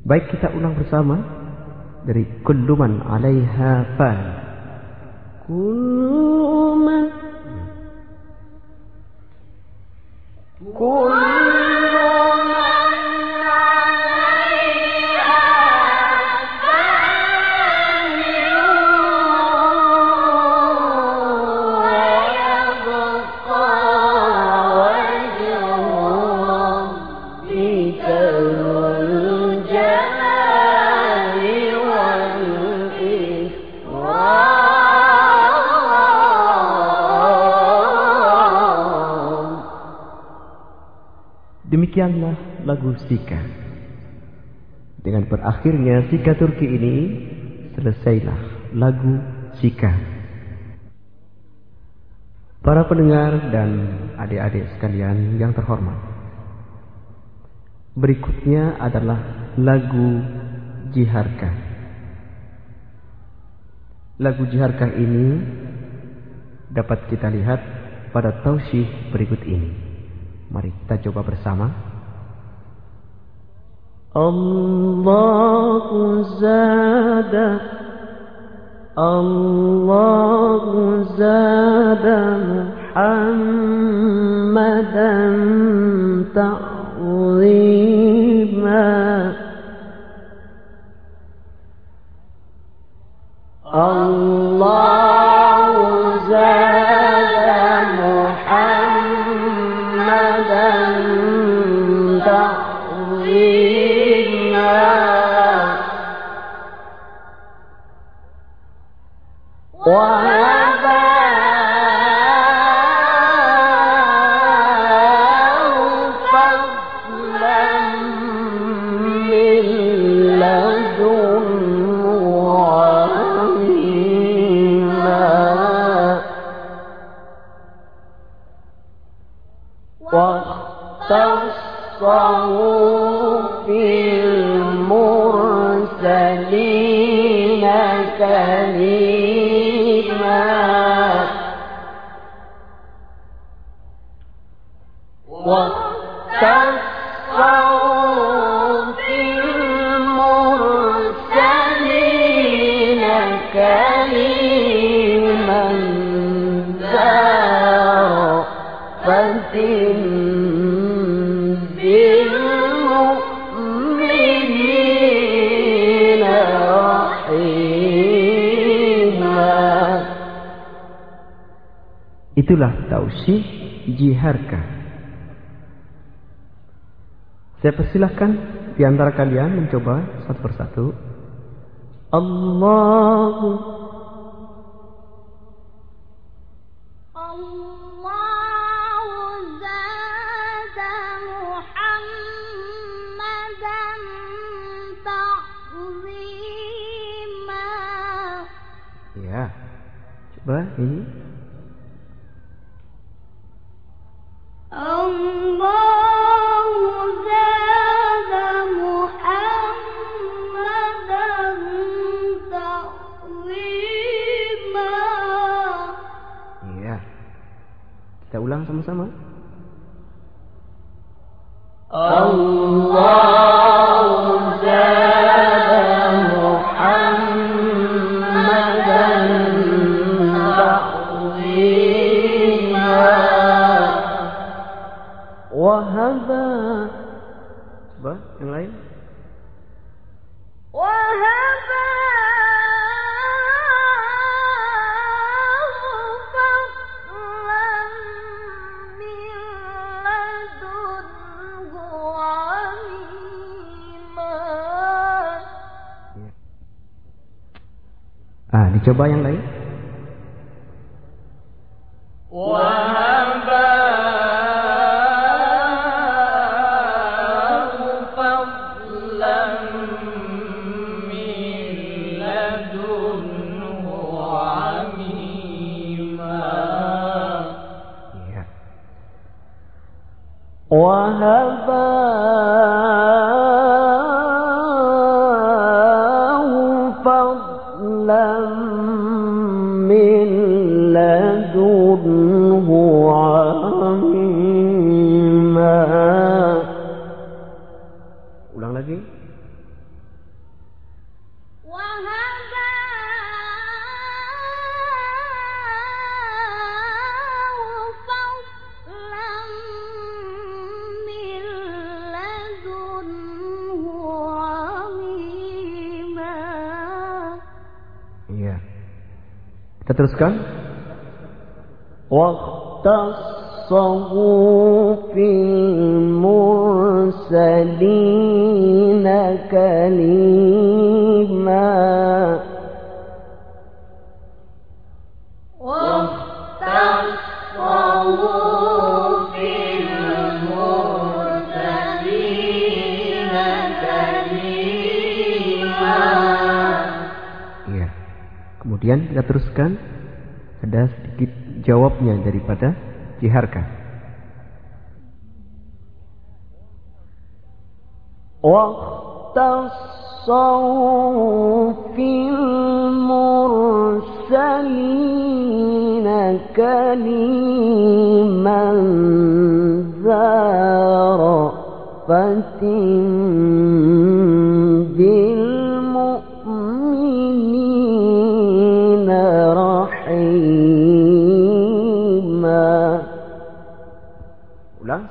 Baik kita ulang bersama dari kulluman 'alaiha fan. Kulluman Demikianlah lagu Sika. Dengan berakhirnya Sika Turki ini, selesailah lagu Sika. Para pendengar dan adik-adik sekalian yang terhormat. Berikutnya adalah lagu Jiharka. Lagu Jiharka ini dapat kita lihat pada tausih berikut ini. Mari kita coba bersama. Allahu zada Allahu zada Muhammadan ta'zima Allah nafsi jiharka Saya persilahkan di antara kalian mencoba satu persatu. Allah, Ya. Coba ini تعظيما وهبا Coba yang lain. وهباه فضلا من لدنه عظيما Ah, dicoba yang lain. Teruskan. واختصه في المرسلين كليما Kemudian kita teruskan. Ada sedikit jawabnya daripada Jiharka. واختصوا في المرسلين كليما ذا رأفة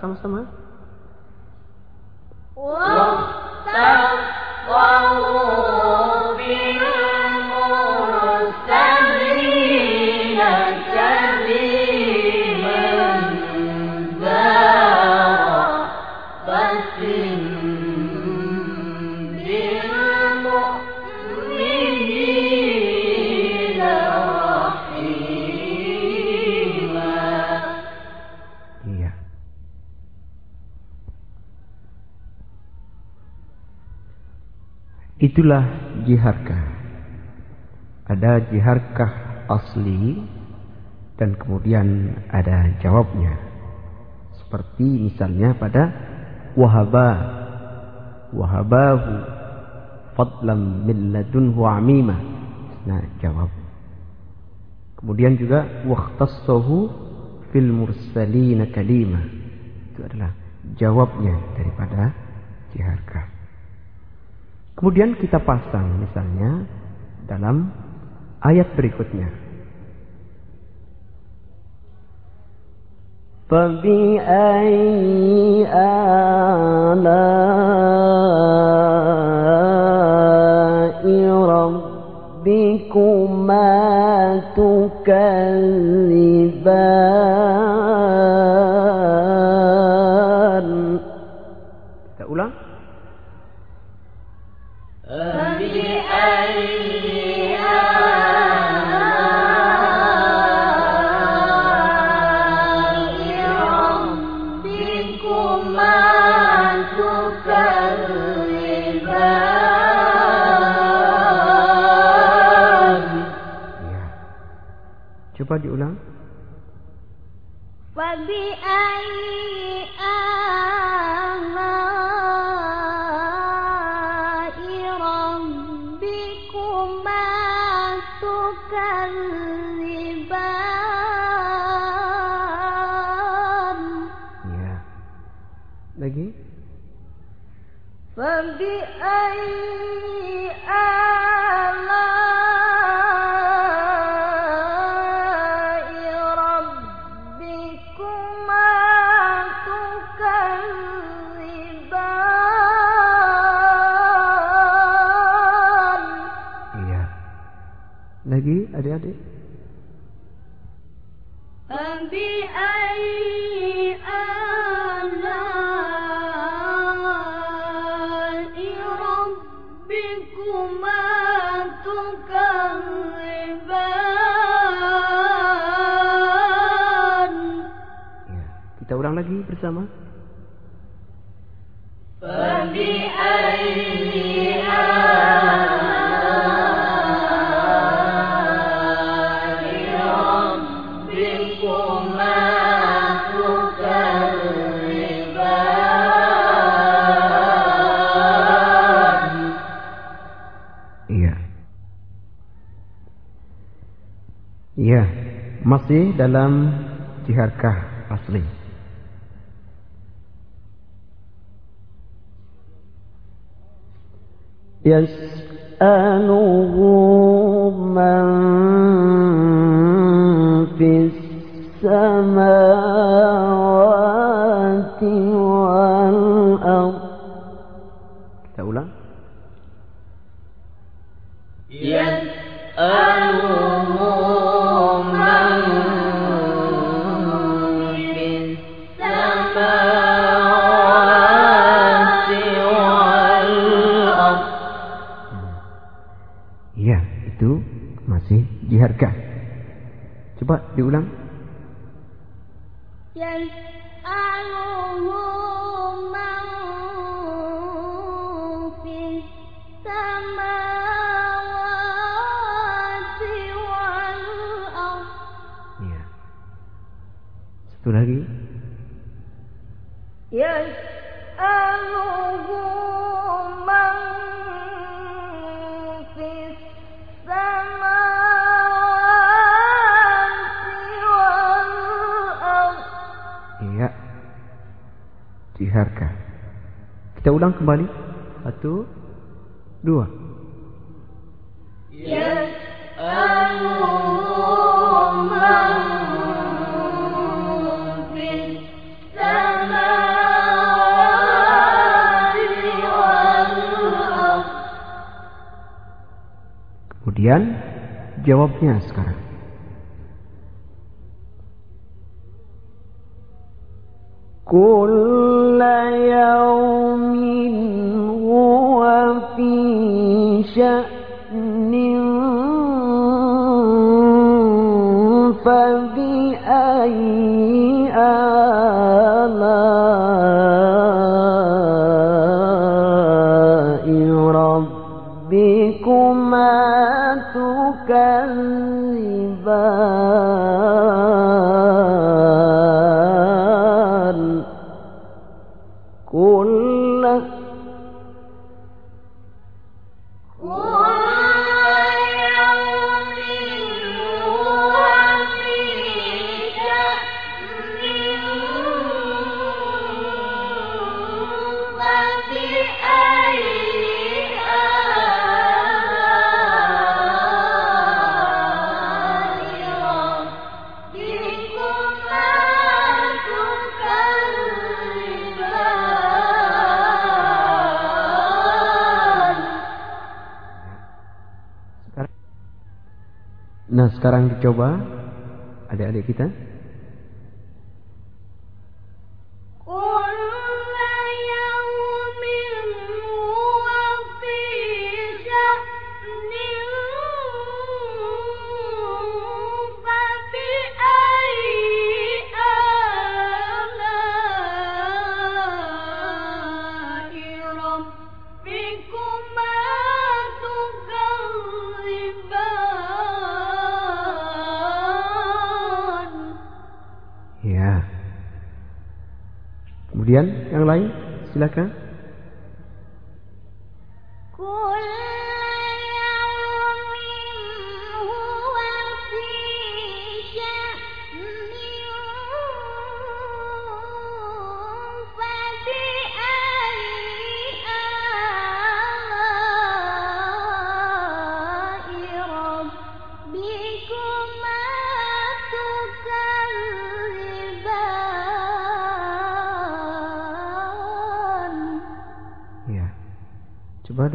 什么什么？我当光武。Itulah jiharkah. Ada jiharkah asli dan kemudian ada jawabnya. Seperti misalnya pada wahaba wahabahu fadlam min ladunhu amima. Nah, jawab. Kemudian juga waqtassahu fil mursalina kalima. Itu adalah jawabnya daripada jiharkah. Kemudian kita pasang misalnya dalam ayat berikutnya. فبأي آلاء Lagi. فبأي آلاء bersama. Iya. Iya, masih dalam jiharkah asli. يسأله من في السماوات Coba diulang. Ya. Satu lagi. Diharga. Kita ulang kembali. Satu, dua. Ya Kemudian jawabnya sekarang. كل يوم هو في شأن Nah, sekarang dicoba adik-adik kita.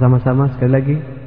bersama-sama sekali lagi.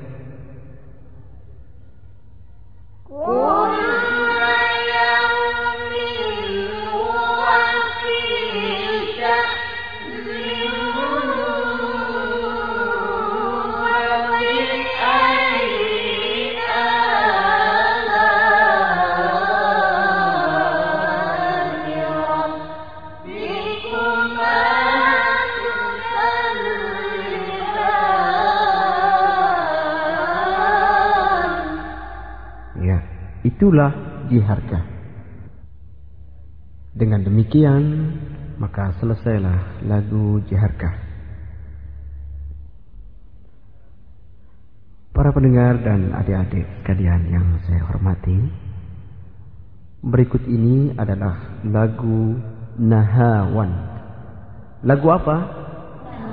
Itulah jiharkah. Dengan demikian, maka selesailah lagu jiharkah. Para pendengar dan adik-adik sekalian yang saya hormati, berikut ini adalah lagu Nahawan. Lagu apa?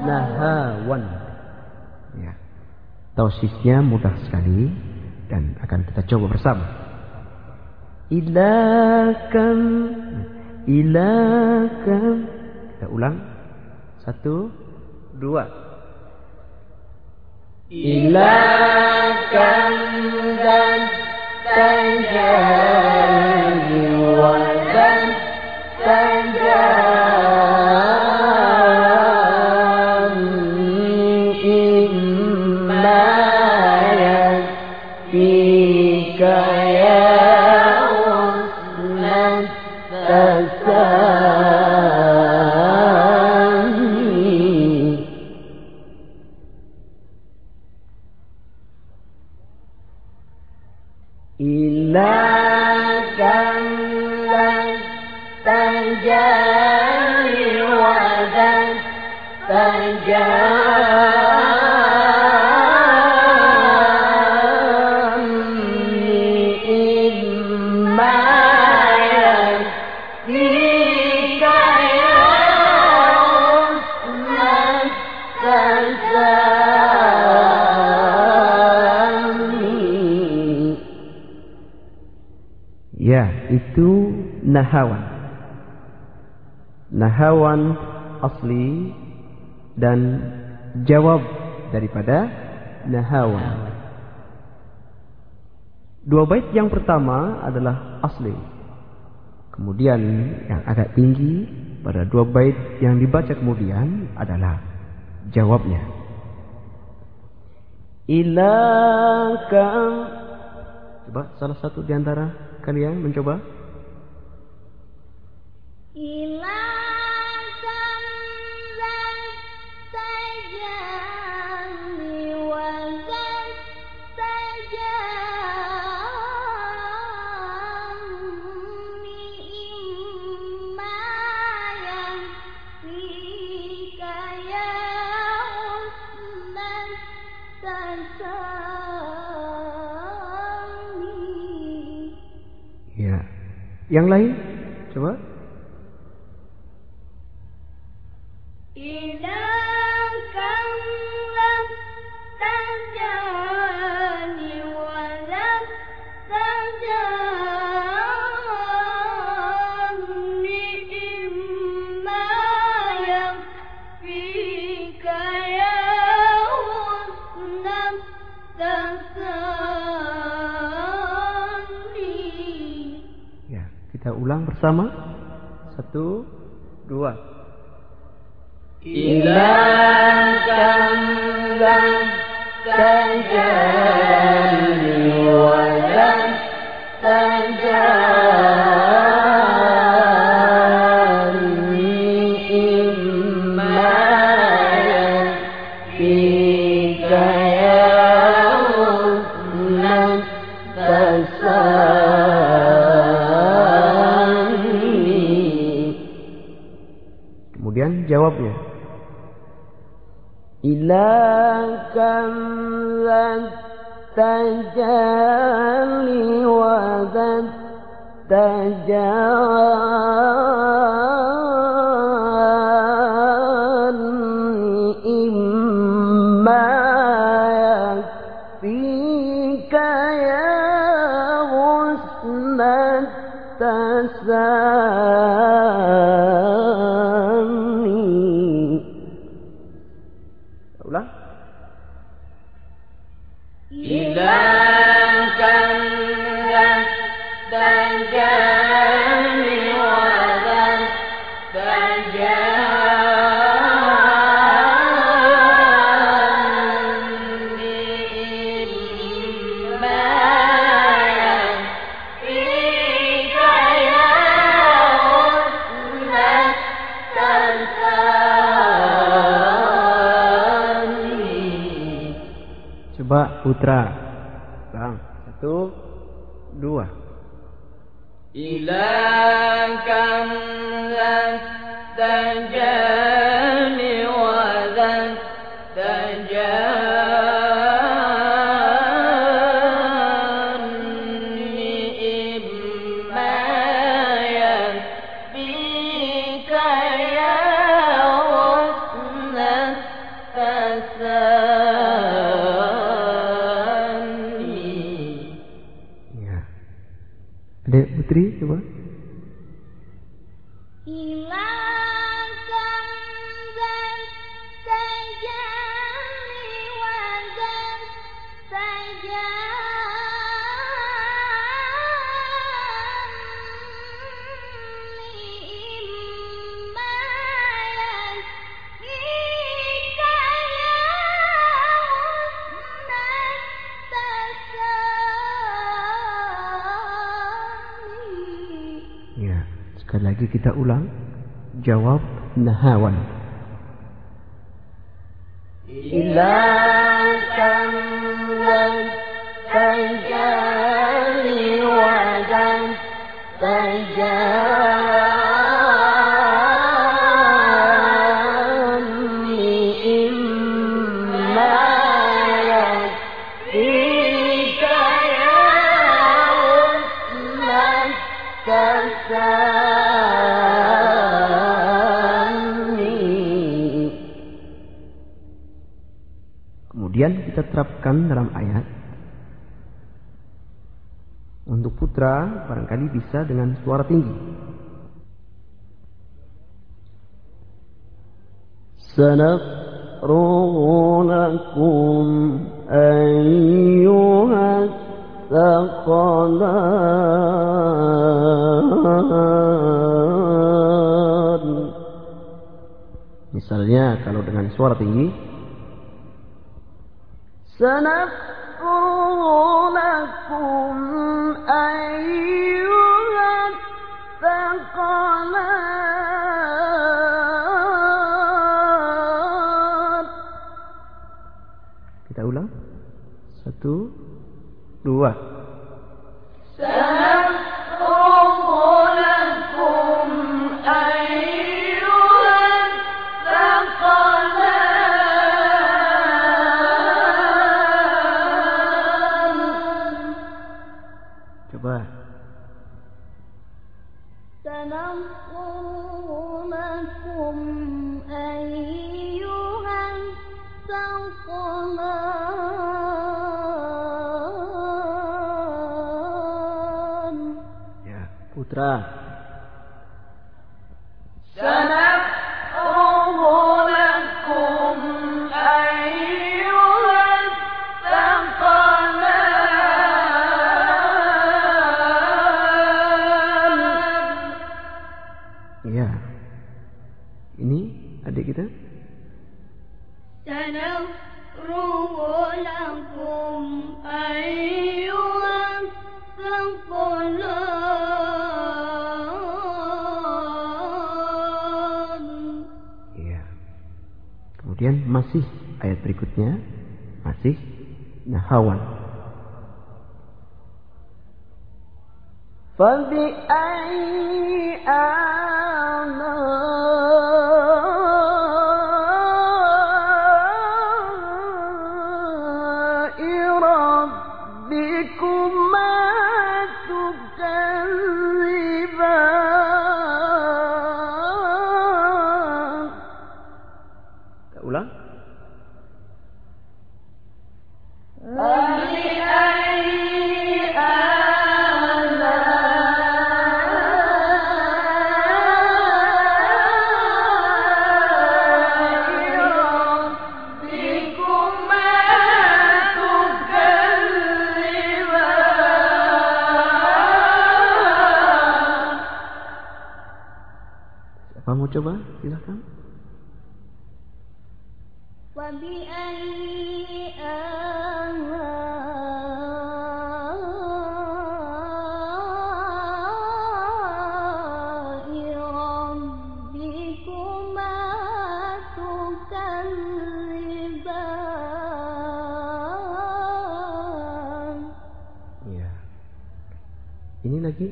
Nahawan. Ya. Tausisnya mudah sekali dan akan kita coba bersama. Ilakan, ilakan. Kita ulang. Satu, dua. Ilakan dan tajani إلهك لست جاري وذا itu nahawan. Nahawan asli dan jawab daripada nahawan. Dua bait yang pertama adalah asli. Kemudian yang agak tinggi pada dua bait yang dibaca kemudian adalah jawabnya. Ilakan Coba salah satu di antara kalian mencoba. Ilakan dan tajani wadan tajani imma yakfika ya usnan tasani Ya. Yang lain? Coba. Ya Ya, kita ulang bersama. Satu, dua. Ilakan dan tajani Ilakan dan tajali wadan tajani Sekali lagi kita ulang. Jawab nahawan. terapkan dalam ayat. Untuk putra barangkali bisa dengan suara tinggi. sanaf لكم أيها Misalnya kalau dengan suara tinggi سنفرغ لكم أيها الثقلان. Kita ulang. Satu Dua. putra. Ini lagi.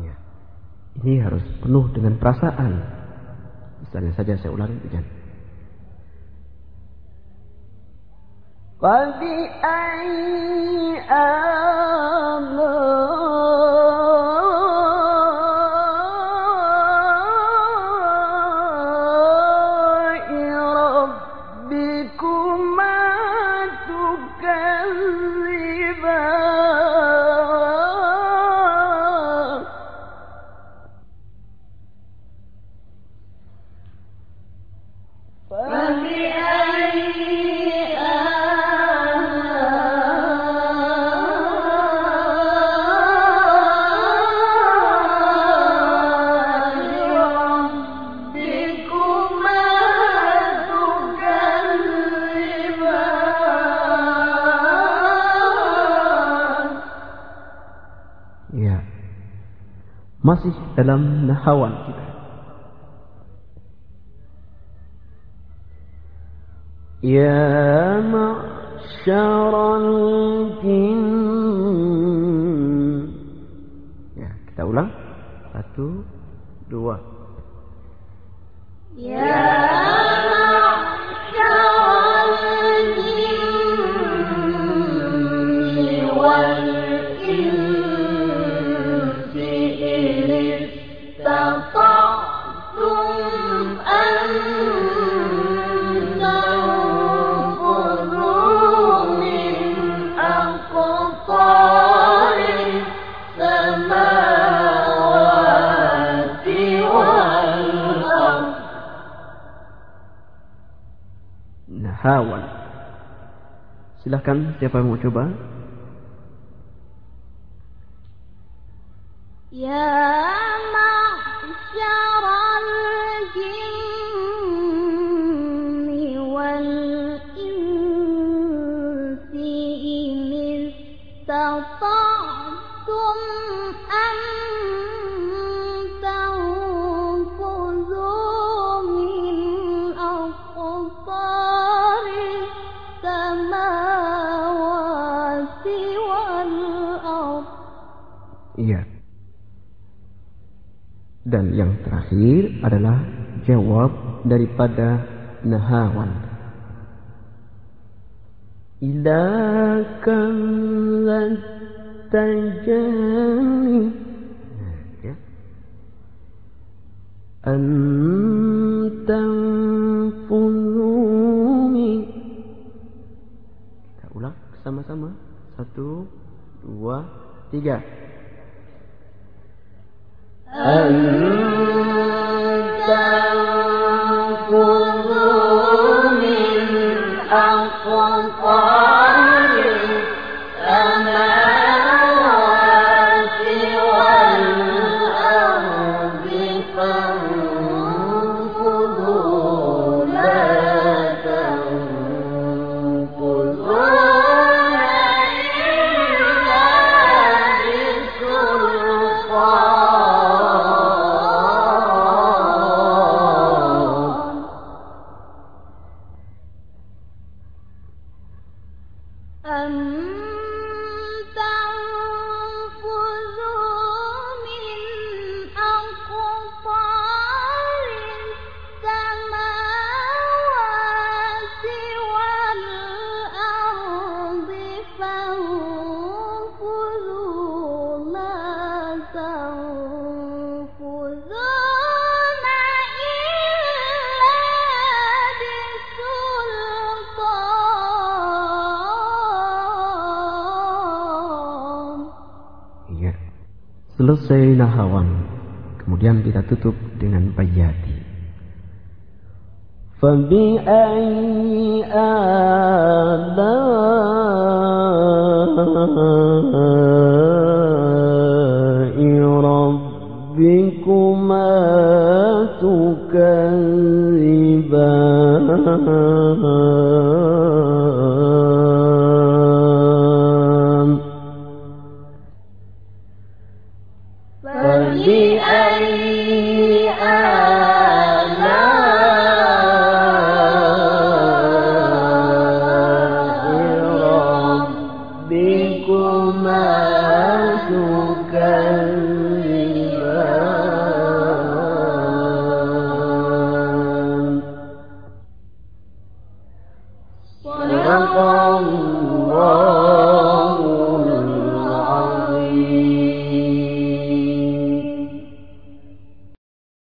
Iya. Ini harus penuh dengan perasaan. Misalnya saja saya ulangi, begini. كلام نحوان كده يا معشر الجن. ya kita ulang. Satu dua. ya معشر الجن والإنس. Nahawan. Silahkan siapa yang mau coba? Iya. Dan yang terakhir adalah jawab daripada nahawan. Ila. Nah, ya. Antam funumi. Kita ulang sama-sama. Satu, dua, tiga. تنفذوا Selesai nahawan. Kemudian kita tutup dengan bayati. فبأي آلاء ربكما تكذبان